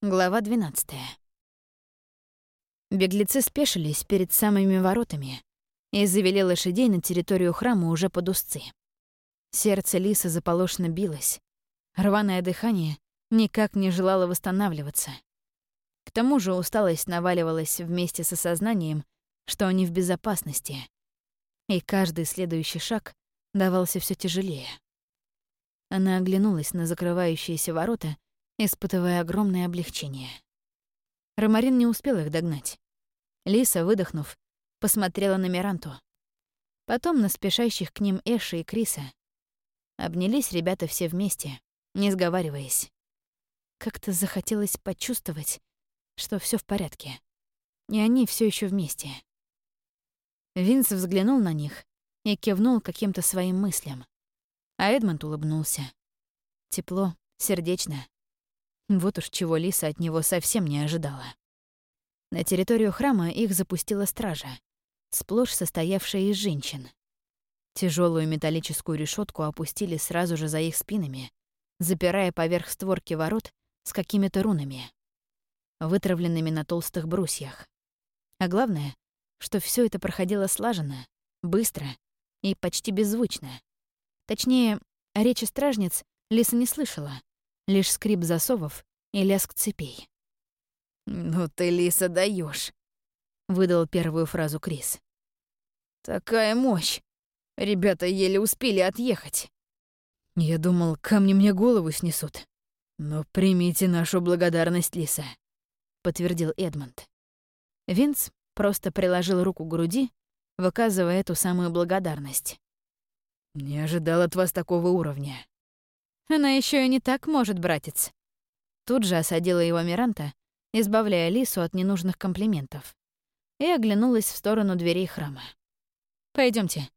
Глава 12. Беглецы спешились перед самыми воротами и завели лошадей на территорию храма уже под узцы. Сердце Лисы заполошно билось. Рваное дыхание никак не желало восстанавливаться. К тому же усталость наваливалась вместе с осознанием, что они в безопасности, и каждый следующий шаг давался все тяжелее. Она оглянулась на закрывающиеся ворота испытывая огромное облегчение. Ромарин не успел их догнать. Лиса, выдохнув, посмотрела на Миранту. Потом на спешащих к ним Эша и Криса. Обнялись ребята все вместе, не сговариваясь. Как-то захотелось почувствовать, что все в порядке. И они все еще вместе. Винс взглянул на них и кивнул каким-то своим мыслям. А Эдмонд улыбнулся. Тепло, сердечно. Вот уж чего Лиса от него совсем не ожидала. На территорию храма их запустила стража, сплошь состоявшая из женщин. Тяжелую металлическую решетку опустили сразу же за их спинами, запирая поверх створки ворот с какими-то рунами, вытравленными на толстых брусьях. А главное, что все это проходило слаженно, быстро и почти беззвучно. Точнее, речи стражниц Лиса не слышала, лишь скрип засовов и лязг цепей. «Ну ты, Лиса, даешь, выдал первую фразу Крис. «Такая мощь! Ребята еле успели отъехать». «Я думал, камни мне голову снесут. Но примите нашу благодарность, Лиса», — подтвердил Эдмонд. Винс просто приложил руку к груди, выказывая эту самую благодарность. «Не ожидал от вас такого уровня. Она еще и не так может, братец. Тут же осадила его Миранта, избавляя Лису от ненужных комплиментов, и оглянулась в сторону дверей храма. Пойдемте,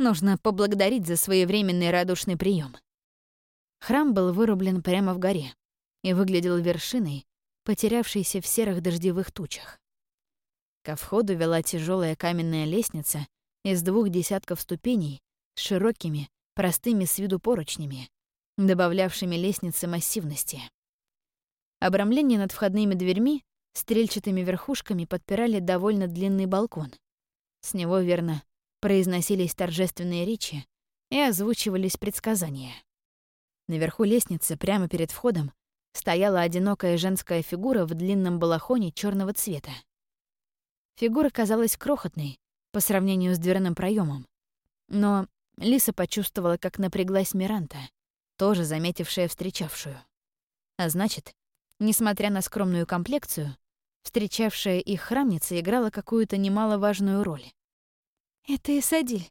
Нужно поблагодарить за своевременный радушный прием. Храм был вырублен прямо в горе и выглядел вершиной, потерявшейся в серых дождевых тучах. Ко входу вела тяжелая каменная лестница из двух десятков ступеней с широкими, простыми с виду поручнями, добавлявшими лестнице массивности. Обрамление над входными дверьми стрельчатыми верхушками подпирали довольно длинный балкон. С него, верно, произносились торжественные речи и озвучивались предсказания. Наверху лестницы, прямо перед входом, стояла одинокая женская фигура в длинном балахоне черного цвета. Фигура казалась крохотной по сравнению с дверным проемом, но Лиса почувствовала, как напряглась Миранта — тоже заметившая встречавшую. А значит, несмотря на скромную комплекцию, встречавшая их храмница играла какую-то немаловажную роль. «Это Исадиль,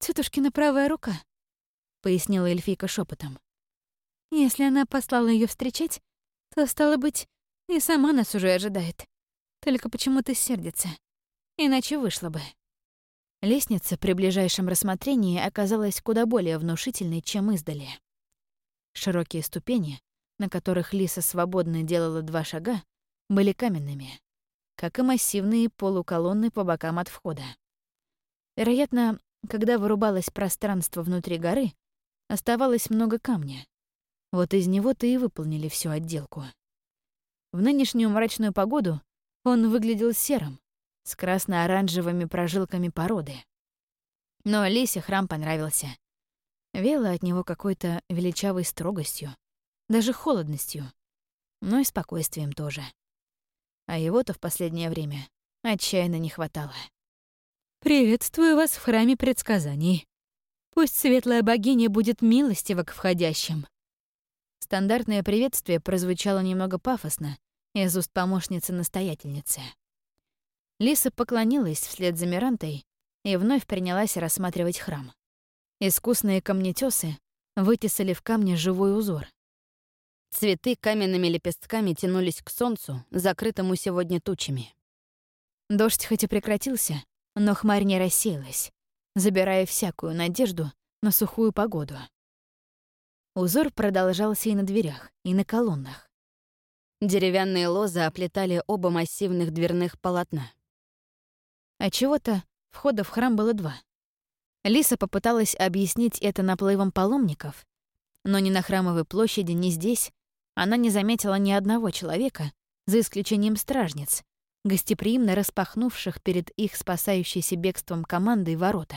тетушкина правая рука», — пояснила эльфийка шепотом. «Если она послала ее встречать, то, стало быть, и сама нас уже ожидает. Только почему-то сердится. Иначе вышло бы». Лестница при ближайшем рассмотрении оказалась куда более внушительной, чем издали. Широкие ступени, на которых Лиса свободно делала два шага, были каменными, как и массивные полуколонны по бокам от входа. Вероятно, когда вырубалось пространство внутри горы, оставалось много камня. Вот из него-то и выполнили всю отделку. В нынешнюю мрачную погоду он выглядел серым, с красно-оранжевыми прожилками породы. Но Лисе храм понравился. Вела от него какой-то величавой строгостью, даже холодностью, но и спокойствием тоже. А его-то в последнее время отчаянно не хватало. «Приветствую вас в храме предсказаний. Пусть светлая богиня будет милостива к входящим». Стандартное приветствие прозвучало немного пафосно из уст помощницы-настоятельницы. Лиса поклонилась вслед за Мирантой и вновь принялась рассматривать храм. Искусные камнетесы вытесали в камне живой узор. Цветы каменными лепестками тянулись к солнцу, закрытому сегодня тучами. Дождь хоть и прекратился, но хмарь не рассеялась, забирая всякую надежду на сухую погоду. Узор продолжался и на дверях, и на колоннах. Деревянные лозы оплетали оба массивных дверных полотна. А чего-то входа в храм было два — Лиса попыталась объяснить это наплывом паломников, но ни на Храмовой площади, ни здесь она не заметила ни одного человека, за исключением стражниц, гостеприимно распахнувших перед их спасающейся бегством командой ворота.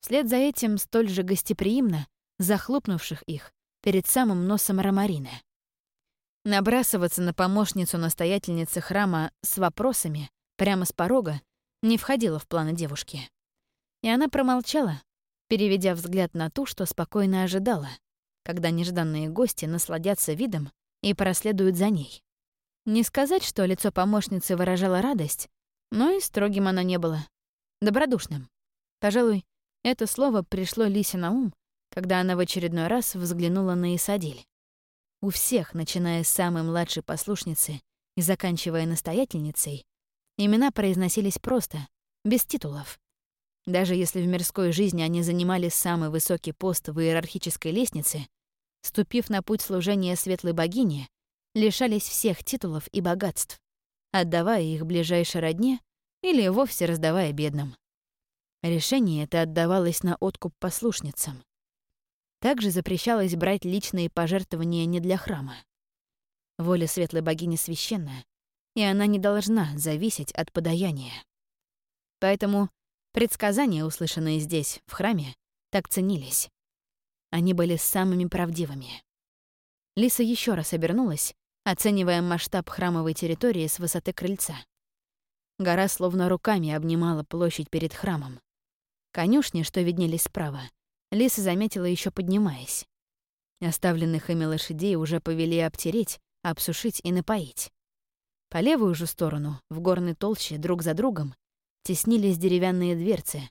Вслед за этим столь же гостеприимно захлопнувших их перед самым носом Ромарина. Набрасываться на помощницу настоятельницы храма с вопросами прямо с порога не входило в планы девушки. И она промолчала, переведя взгляд на ту, что спокойно ожидала, когда нежданные гости насладятся видом и проследуют за ней. Не сказать, что лицо помощницы выражало радость, но и строгим оно не было. Добродушным. Пожалуй, это слово пришло Лисе на ум, когда она в очередной раз взглянула на Исадиль. У всех, начиная с самой младшей послушницы и заканчивая настоятельницей, имена произносились просто, без титулов. Даже если в мирской жизни они занимали самый высокий пост в иерархической лестнице, ступив на путь служения светлой богине, лишались всех титулов и богатств, отдавая их ближайшей родне или вовсе раздавая бедным. Решение это отдавалось на откуп послушницам. Также запрещалось брать личные пожертвования не для храма. Воля светлой богини священная, и она не должна зависеть от подаяния. Поэтому предсказания, услышанные здесь, в храме, так ценились. Они были самыми правдивыми. Лиса еще раз обернулась, оценивая масштаб храмовой территории с высоты крыльца. Гора словно руками обнимала площадь перед храмом. Конюшни, что виднелись справа, Лиса заметила еще поднимаясь. Оставленных ими лошадей уже повели обтереть, обсушить и напоить. По левую же сторону, в горной толще, друг за другом, теснились деревянные дверцы,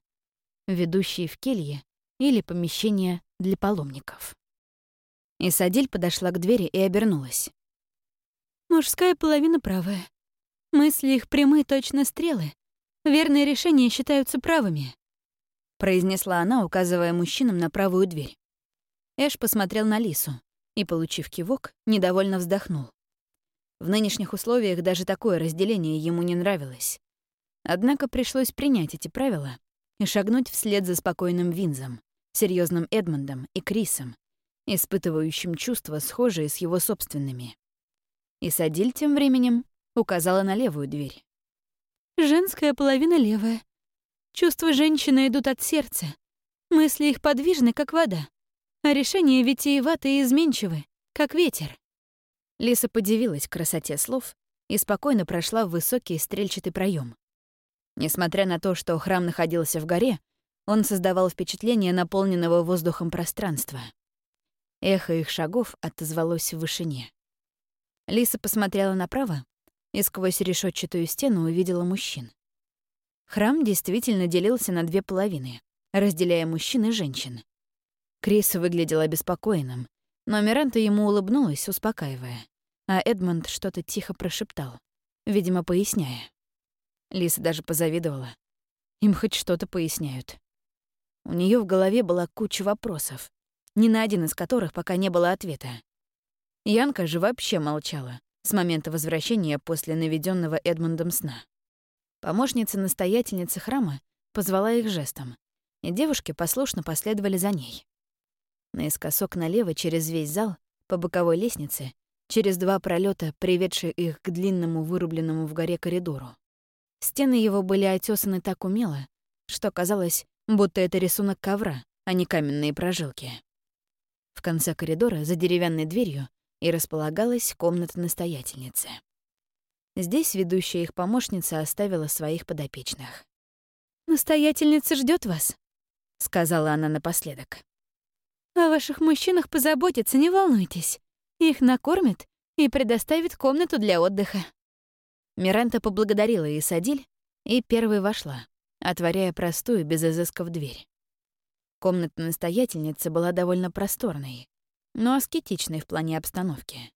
ведущие в келье или помещения для паломников. Исадиль подошла к двери и обернулась. «Мужская половина правая. Мысли их прямые точно стрелы. Верные решения считаются правыми произнесла она, указывая мужчинам на правую дверь. Эш посмотрел на Лису и, получив кивок, недовольно вздохнул. В нынешних условиях даже такое разделение ему не нравилось. Однако пришлось принять эти правила и шагнуть вслед за спокойным Винзом, серьезным Эдмондом и Крисом, испытывающим чувства, схожие с его собственными. И Садиль тем временем указала на левую дверь. «Женская половина левая. Чувства женщины идут от сердца. Мысли их подвижны, как вода. А решения витиеваты и изменчивы, как ветер. Лиса подивилась красоте слов и спокойно прошла в высокий стрельчатый проем. Несмотря на то, что храм находился в горе, он создавал впечатление наполненного воздухом пространства. Эхо их шагов отозвалось в вышине. Лиса посмотрела направо и сквозь решетчатую стену увидела мужчин. Храм действительно делился на две половины, разделяя мужчин и женщин. Крис выглядел обеспокоенным, но Миранта ему улыбнулась, успокаивая, а Эдмонд что-то тихо прошептал, видимо, поясняя. Лиса даже позавидовала. Им хоть что-то поясняют. У нее в голове была куча вопросов, ни на один из которых пока не было ответа. Янка же вообще молчала с момента возвращения после наведенного Эдмондом сна. Помощница-настоятельница храма позвала их жестом, и девушки послушно последовали за ней. Наискосок налево через весь зал, по боковой лестнице, через два пролета, приведшие их к длинному вырубленному в горе коридору. Стены его были отесаны так умело, что казалось, будто это рисунок ковра, а не каменные прожилки. В конце коридора, за деревянной дверью, и располагалась комната настоятельницы. Здесь ведущая их помощница оставила своих подопечных. «Настоятельница ждет вас», — сказала она напоследок. «О ваших мужчинах позаботятся, не волнуйтесь. Их накормят и предоставят комнату для отдыха». Миранта поблагодарила Исадиль и первой вошла, отворяя простую, без изысков дверь. Комната настоятельницы была довольно просторной, но аскетичной в плане обстановки.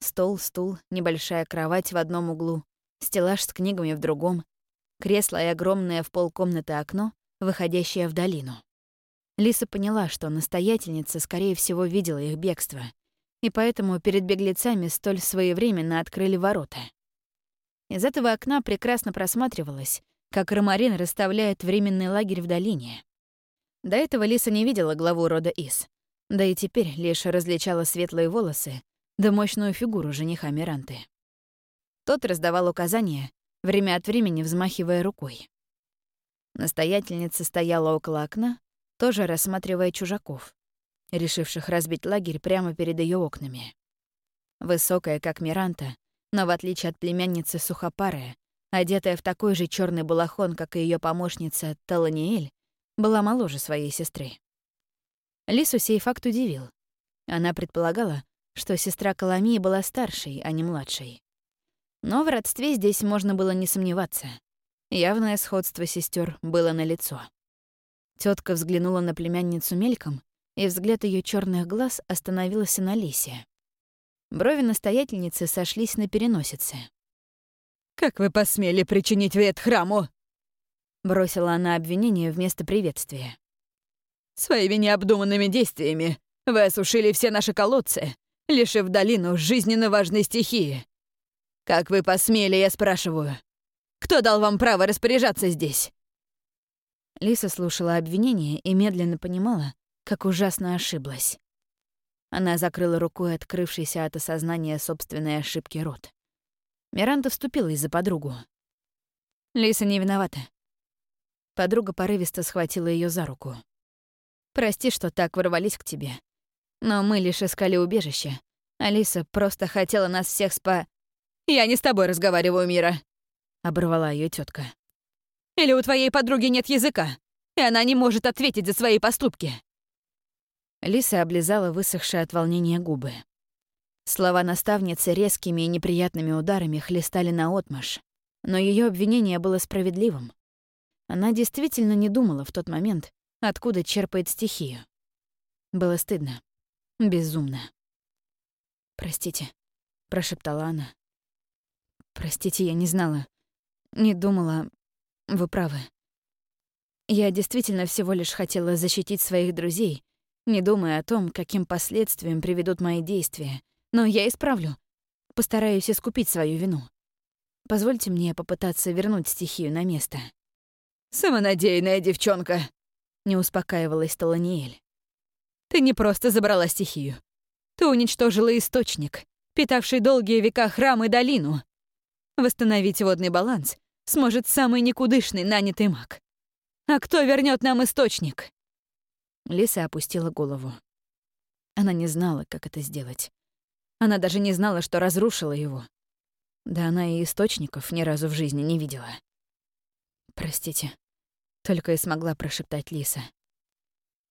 Стол, стул, небольшая кровать в одном углу, стеллаж с книгами в другом, кресло и огромное в полкомнаты окно, выходящее в долину. Лиса поняла, что настоятельница, скорее всего, видела их бегство, и поэтому перед беглецами столь своевременно открыли ворота. Из этого окна прекрасно просматривалось, как Ромарин расставляет временный лагерь в долине. До этого Лиса не видела главу рода Ис, да и теперь лишь различала светлые волосы, да мощную фигуру жениха Миранты. Тот раздавал указания, время от времени взмахивая рукой. Настоятельница стояла около окна, тоже рассматривая чужаков, решивших разбить лагерь прямо перед ее окнами. Высокая, как Миранта, но в отличие от племянницы сухопарая, одетая в такой же черный балахон, как и ее помощница Таланиэль, была моложе своей сестры. Лису сей факт удивил. Она предполагала, что сестра Коломии была старшей, а не младшей. Но в родстве здесь можно было не сомневаться. Явное сходство сестер было налицо. Тетка взглянула на племянницу мельком, и взгляд ее черных глаз остановился на Лисе. Брови настоятельницы сошлись на переносице. «Как вы посмели причинить вред храму?» Бросила она обвинение вместо приветствия. «Своими необдуманными действиями вы осушили все наши колодцы, лишив долину жизненно важной стихии. Как вы посмели, я спрашиваю? Кто дал вам право распоряжаться здесь?» Лиса слушала обвинение и медленно понимала, как ужасно ошиблась. Она закрыла рукой открывшийся от осознания собственной ошибки рот. Миранда вступилась за подругу. Лиса не виновата. Подруга порывисто схватила ее за руку. «Прости, что так ворвались к тебе. Но мы лишь искали убежище. Алиса просто хотела нас всех спа...» «Я не с тобой разговариваю, Мира», — оборвала ее тетка. «Или у твоей подруги нет языка, и она не может ответить за свои поступки». Лиса облизала высохшие от волнения губы. Слова наставницы резкими и неприятными ударами хлестали наотмашь, но ее обвинение было справедливым. Она действительно не думала в тот момент, откуда черпает стихию. Было стыдно. Безумно. «Простите», — прошептала она. «Простите, я не знала. Не думала. Вы правы. Я действительно всего лишь хотела защитить своих друзей, не думая о том, каким последствиям приведут мои действия. Но я исправлю. Постараюсь искупить свою вину. Позвольте мне попытаться вернуть стихию на место». «Самонадеянная девчонка», — не успокаивалась Таланиэль. Ты не просто забрала стихию. Ты уничтожила источник, питавший долгие века храм и долину. Восстановить водный баланс сможет самый никудышный нанятый маг. А кто вернет нам источник? Лиса опустила голову. Она не знала, как это сделать. Она даже не знала, что разрушила его. Да она и источников ни разу в жизни не видела. «Простите», — только и смогла прошептать Лиса.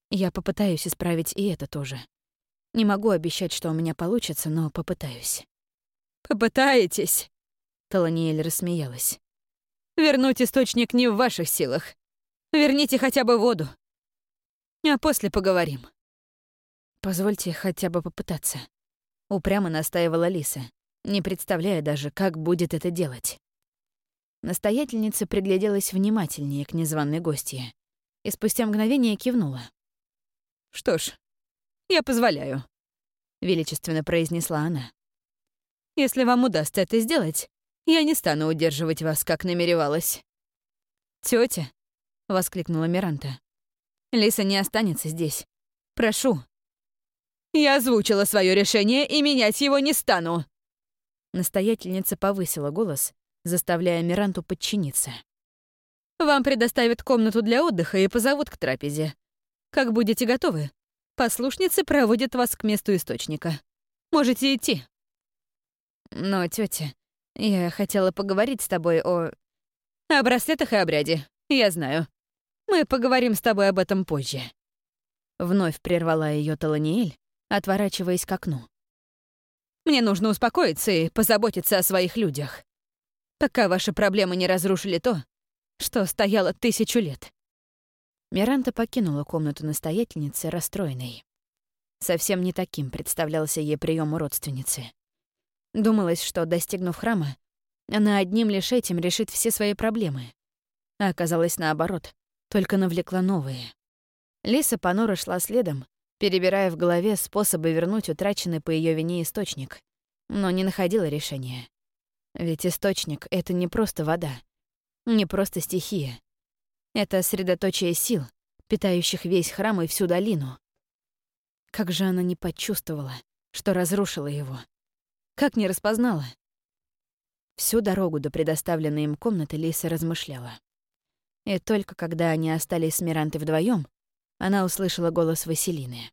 Я попытаюсь исправить и это тоже. Не могу обещать, что у меня получится, но попытаюсь. «Попытаетесь?» Таланиэль рассмеялась. «Вернуть источник не в ваших силах. Верните хотя бы воду. А после поговорим». «Позвольте хотя бы попытаться», — упрямо настаивала Лиса, не представляя даже, как будет это делать. Настоятельница пригляделась внимательнее к незваной гостье и спустя мгновение кивнула. «Что ж, я позволяю», — величественно произнесла она. «Если вам удастся это сделать, я не стану удерживать вас, как намеревалась». «Тётя», — воскликнула Миранта, — «Лиса не останется здесь. Прошу». «Я озвучила свое решение и менять его не стану». Настоятельница повысила голос, заставляя Миранту подчиниться. «Вам предоставят комнату для отдыха и позовут к трапезе. Как будете готовы, послушницы проводят вас к месту источника. Можете идти. Но, тетя, я хотела поговорить с тобой о... О браслетах и обряде, я знаю. Мы поговорим с тобой об этом позже. Вновь прервала ее Таланиэль, отворачиваясь к окну. Мне нужно успокоиться и позаботиться о своих людях. Пока ваши проблемы не разрушили то, что стояло тысячу лет. Миранта покинула комнату настоятельницы расстроенной. Совсем не таким представлялся ей прием у родственницы. Думалось, что, достигнув храма, она одним лишь этим решит все свои проблемы. А оказалось наоборот, только навлекла новые. Лиса понуро шла следом, перебирая в голове способы вернуть утраченный по ее вине источник, но не находила решения. Ведь источник — это не просто вода, не просто стихия. Это средоточие сил, питающих весь храм и всю долину. Как же она не почувствовала, что разрушила его, Как не распознала? Всю дорогу до предоставленной им комнаты Лиса размышляла. И только когда они остались с Мирантой вдвоем, она услышала голос Василины.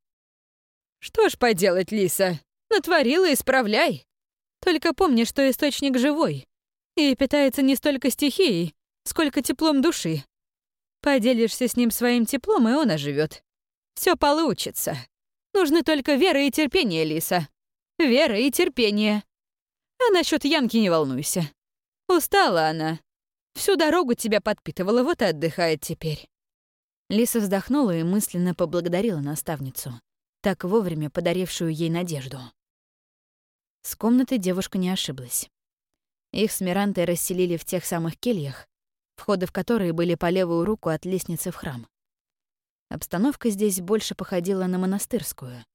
«Что ж поделать, Лиса? Натворила, исправляй. Только помни, что источник живой и питается не столько стихией, сколько теплом души. Поделишься с ним своим теплом, и он оживет. Все получится. Нужны только вера и терпение, Лиса. Вера и терпение. А насчет Янки не волнуйся. Устала она. Всю дорогу тебя подпитывала, вот и отдыхает теперь. Лиса вздохнула и мысленно поблагодарила наставницу, так вовремя подарившую ей надежду. С комнаты девушка не ошиблась. Их с Мирантой расселили в тех самых кельях, входы в которые были по левую руку от лестницы в храм. Обстановка здесь больше походила на монастырскую.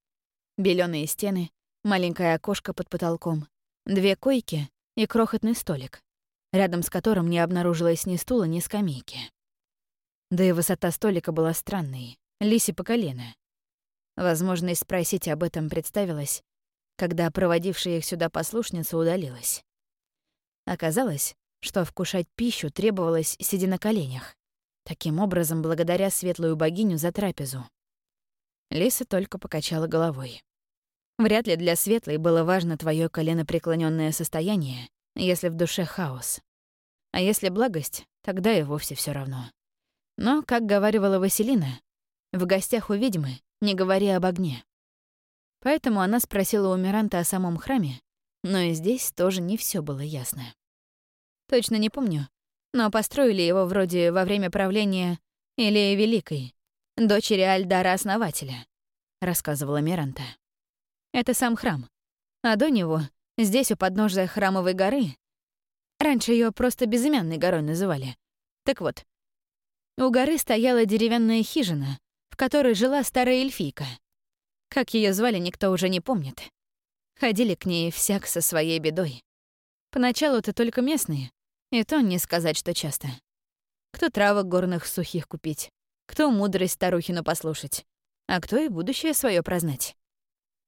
Белёные стены, маленькое окошко под потолком, две койки и крохотный столик, рядом с которым не обнаружилось ни стула, ни скамейки. Да и высота столика была странной, лиси по колено. Возможность спросить об этом представилась, когда проводившая их сюда послушница удалилась. Оказалось, что вкушать пищу требовалось, сидя на коленях. Таким образом, благодаря светлую богиню за трапезу. Лиса только покачала головой. Вряд ли для светлой было важно твое коленопреклоненное состояние, если в душе хаос. А если благость, тогда и вовсе все равно. Но, как говаривала Василина, в гостях у ведьмы не говори об огне. Поэтому она спросила у Миранта о самом храме, но и здесь тоже не все было ясно. Точно не помню, но построили его вроде во время правления Илеи Великой, дочери Альдара-основателя, рассказывала Миранта. Это сам храм. А до него, здесь у подножия храмовой горы, раньше ее просто безымянной горой называли. Так вот, у горы стояла деревянная хижина, в которой жила старая эльфийка. Как ее звали, никто уже не помнит. Ходили к ней всяк со своей бедой. Поначалу-то только местные, и то не сказать, что часто. Кто травок горных сухих купить, кто мудрость старухину послушать, а кто и будущее свое прознать.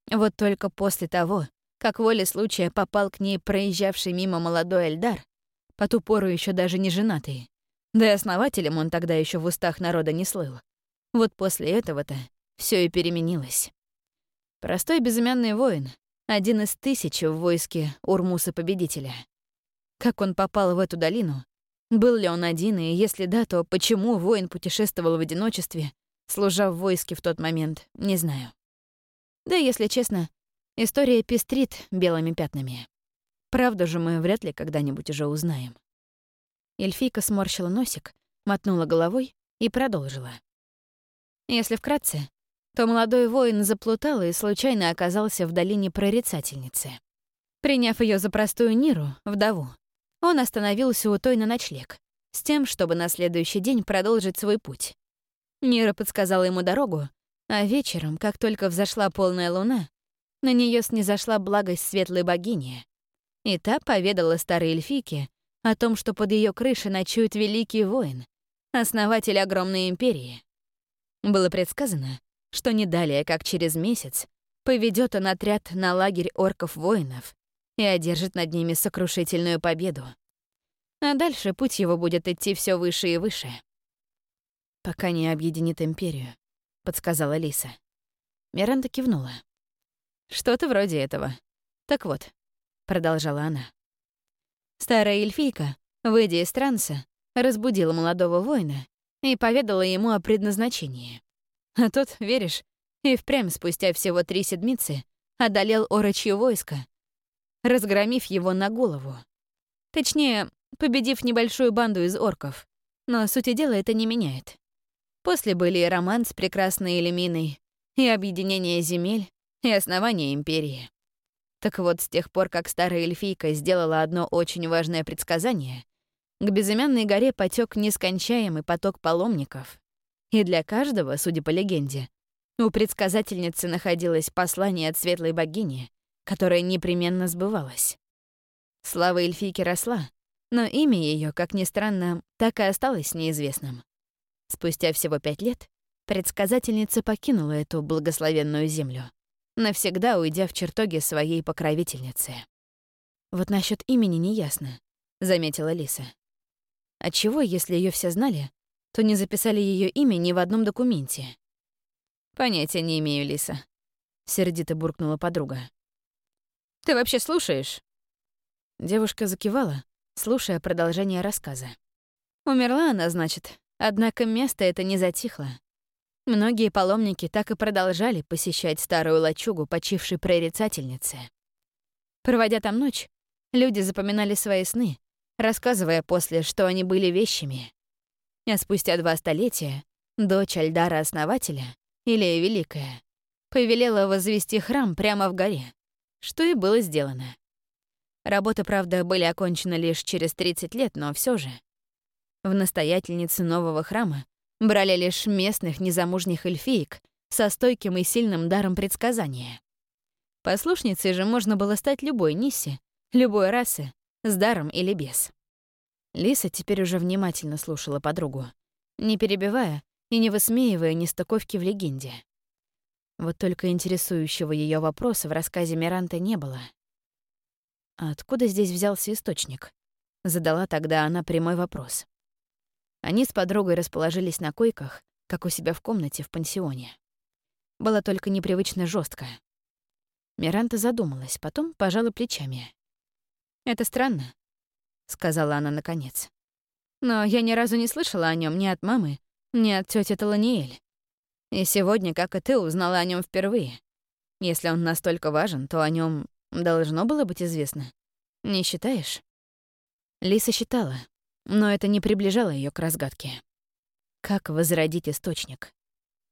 Вот только после того, как воле случая попал к ней проезжавший мимо молодой Эльдар, по ту пору еще даже не женатый, да и основателем он тогда еще в устах народа не слыл. Вот после этого-то все и переменилось. Простой безымянный воин, один из тысяч в войске Урмуса-победителя. Как он попал в эту долину? Был ли он один, и если да, то почему воин путешествовал в одиночестве, служа в войске в тот момент, не знаю. Да, если честно, история пестрит белыми пятнами. Правду же мы вряд ли когда-нибудь уже узнаем. Эльфийка сморщила носик, мотнула головой и продолжила. Если вкратце, то молодой воин заплутал и случайно оказался в долине прорицательницы. Приняв ее за простую Ниру, вдову, он остановился у той на ночлег, с тем, чтобы на следующий день продолжить свой путь. Нира подсказала ему дорогу, а вечером, как только взошла полная луна, на нее снизошла благость светлой богини. И та поведала старой эльфийке о том, что под ее крышей ночует великий воин, основатель огромной империи. Было предсказано, что не далее, как через месяц, поведет он отряд на лагерь орков-воинов и одержит над ними сокрушительную победу. А дальше путь его будет идти все выше и выше. «Пока не объединит империю», — подсказала Лиса. Миранда кивнула. «Что-то вроде этого. Так вот», — продолжала она. Старая эльфийка, выйдя из транса, разбудила молодого воина и поведала ему о предназначении. А тот, веришь, и впрямь спустя всего три седмицы одолел орочье войско, разгромив его на голову. Точнее, победив небольшую банду из орков. Но сути дела это не меняет. После были и роман с прекрасной Элеминой, и объединение земель, и основание империи. Так вот, с тех пор, как старая эльфийка сделала одно очень важное предсказание, к безымянной горе потек нескончаемый поток паломников. И для каждого, судя по легенде, у предсказательницы находилось послание от светлой богини, которое непременно сбывалось. Слава эльфийки росла, но имя ее, как ни странно, так и осталось неизвестным. Спустя всего пять лет предсказательница покинула эту благословенную землю, навсегда уйдя в чертоги своей покровительницы. Вот насчет имени не ясно, заметила Лиса. Отчего, если ее все знали, то не записали ее имя ни в одном документе? Понятия не имею, Лиса, сердито буркнула подруга. Ты вообще слушаешь? Девушка закивала, слушая продолжение рассказа. Умерла она, значит, однако место это не затихло. Многие паломники так и продолжали посещать старую лачугу почившей прорицательницы. Проводя там ночь, люди запоминали свои сны, рассказывая после, что они были вещами. А спустя два столетия дочь Альдара-основателя, Илия Великая, повелела возвести храм прямо в горе, что и было сделано. Работы, правда, были окончены лишь через 30 лет, но все же. В настоятельнице нового храма брали лишь местных незамужних эльфиек со стойким и сильным даром предсказания. Послушницей же можно было стать любой Нисси, любой расы, с даром или без. Лиса теперь уже внимательно слушала подругу, не перебивая и не высмеивая нестыковки в легенде. Вот только интересующего ее вопроса в рассказе Миранта не было. «А откуда здесь взялся источник?» Задала тогда она прямой вопрос. Они с подругой расположились на койках, как у себя в комнате в пансионе. Было только непривычно жестко. Миранта задумалась, потом пожала плечами. «Это странно», — сказала она наконец. «Но я ни разу не слышала о нем ни от мамы, ни от тети Таланиэль. И сегодня, как и ты, узнала о нем впервые. Если он настолько важен, то о нем должно было быть известно. Не считаешь?» Лиса считала, но это не приближало ее к разгадке. Как возродить источник?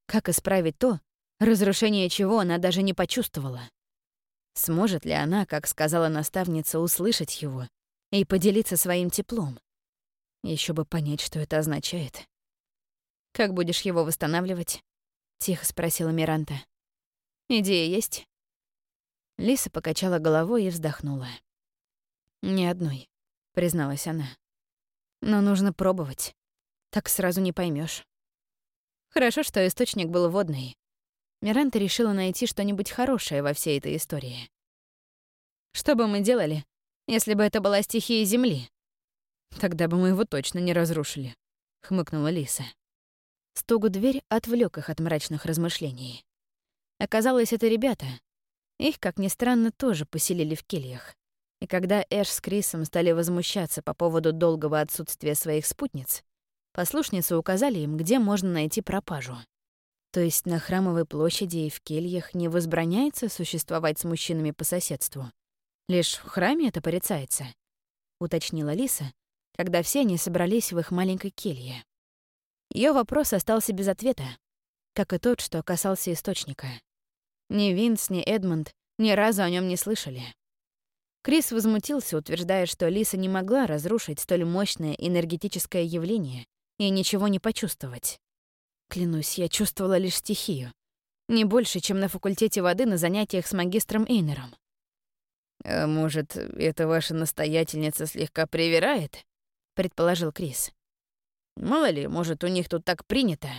Как исправить то, разрушение чего она даже не почувствовала? Сможет ли она, как сказала наставница, услышать его и поделиться своим теплом? Еще бы понять, что это означает. «Как будешь его восстанавливать?» — тихо спросила Миранта. «Идея есть?» Лиса покачала головой и вздохнула. «Ни одной», — призналась она. Но нужно пробовать. Так сразу не поймешь. Хорошо, что источник был водный. Миранта решила найти что-нибудь хорошее во всей этой истории. Что бы мы делали, если бы это была стихия Земли? Тогда бы мы его точно не разрушили, — хмыкнула Лиса. Стугу дверь отвлек их от мрачных размышлений. Оказалось, это ребята. Их, как ни странно, тоже поселили в кельях. И когда Эш с Крисом стали возмущаться по поводу долгого отсутствия своих спутниц, послушницы указали им, где можно найти пропажу. То есть на Храмовой площади и в кельях не возбраняется существовать с мужчинами по соседству. Лишь в храме это порицается, — уточнила Лиса, когда все они собрались в их маленькой келье. Ее вопрос остался без ответа, как и тот, что касался источника. Ни Винс, ни Эдмонд ни разу о нем не слышали. Крис возмутился, утверждая, что Лиса не могла разрушить столь мощное энергетическое явление и ничего не почувствовать. Клянусь, я чувствовала лишь стихию. Не больше, чем на факультете воды на занятиях с магистром Эйнером. «А может, эта ваша настоятельница слегка привирает?» — предположил Крис. «Мало ли, может, у них тут так принято».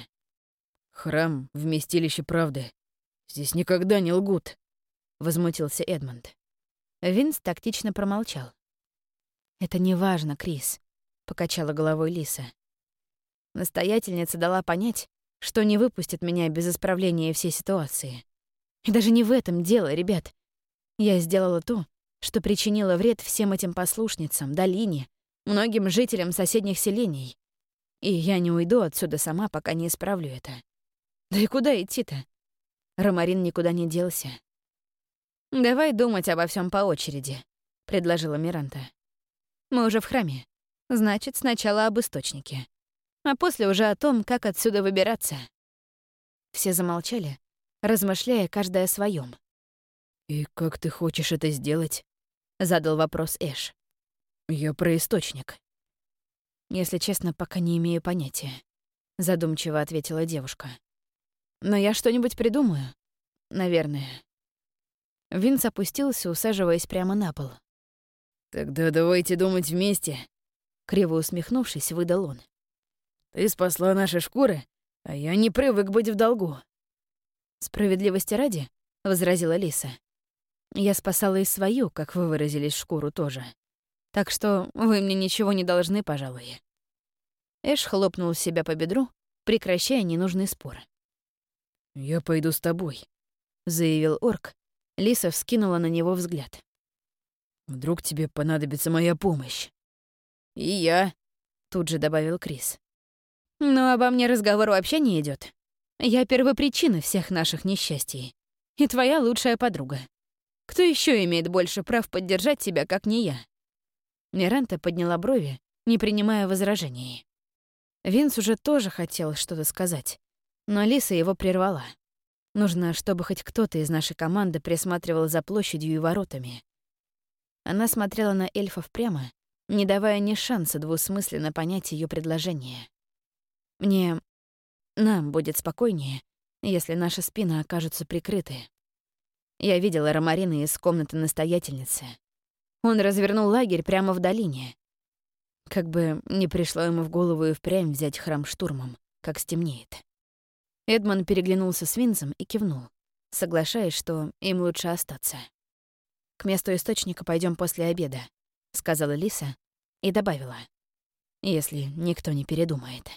«Храм — вместилище правды. Здесь никогда не лгут», — возмутился Эдмонд. Винс тактично промолчал. «Это не важно, Крис», — покачала головой Лиса. Настоятельница дала понять, что не выпустит меня без исправления всей ситуации. И даже не в этом дело, ребят. Я сделала то, что причинило вред всем этим послушницам, долине, многим жителям соседних селений. И я не уйду отсюда сама, пока не исправлю это. Да и куда идти-то? Ромарин никуда не делся. «Давай думать обо всем по очереди», — предложила Миранта. «Мы уже в храме. Значит, сначала об источнике. А после уже о том, как отсюда выбираться». Все замолчали, размышляя каждая о своем. «И как ты хочешь это сделать?» — задал вопрос Эш. «Я про источник». «Если честно, пока не имею понятия», — задумчиво ответила девушка. «Но я что-нибудь придумаю. Наверное». Винс опустился, усаживаясь прямо на пол. «Тогда давайте думать вместе», — криво усмехнувшись, выдал он. «Ты спасла наши шкуры, а я не привык быть в долгу». «Справедливости ради», — возразила Лиса. Я спасала и свою, как вы выразились, шкуру тоже. Так что вы мне ничего не должны, пожалуй. Эш хлопнул себя по бедру, прекращая ненужный спор. «Я пойду с тобой», — заявил орк. Лиса вскинула на него взгляд. «Вдруг тебе понадобится моя помощь?» «И я», — тут же добавил Крис. «Но обо мне разговор вообще не идет. Я первопричина всех наших несчастий. И твоя лучшая подруга. Кто еще имеет больше прав поддержать тебя, как не я?» Миранта подняла брови, не принимая возражений. Винс уже тоже хотел что-то сказать, но Лиса его прервала. Нужно, чтобы хоть кто-то из нашей команды присматривал за площадью и воротами. Она смотрела на эльфов прямо, не давая ни шанса двусмысленно понять ее предложение. Мне... нам будет спокойнее, если наши спины окажутся прикрыты. Я видела Ромарина из комнаты настоятельницы. Он развернул лагерь прямо в долине. Как бы не пришло ему в голову и впрямь взять храм штурмом, как стемнеет. Эдмон переглянулся с Винзом и кивнул, соглашаясь, что им лучше остаться. «К месту источника пойдем после обеда», — сказала Лиса и добавила, «если никто не передумает».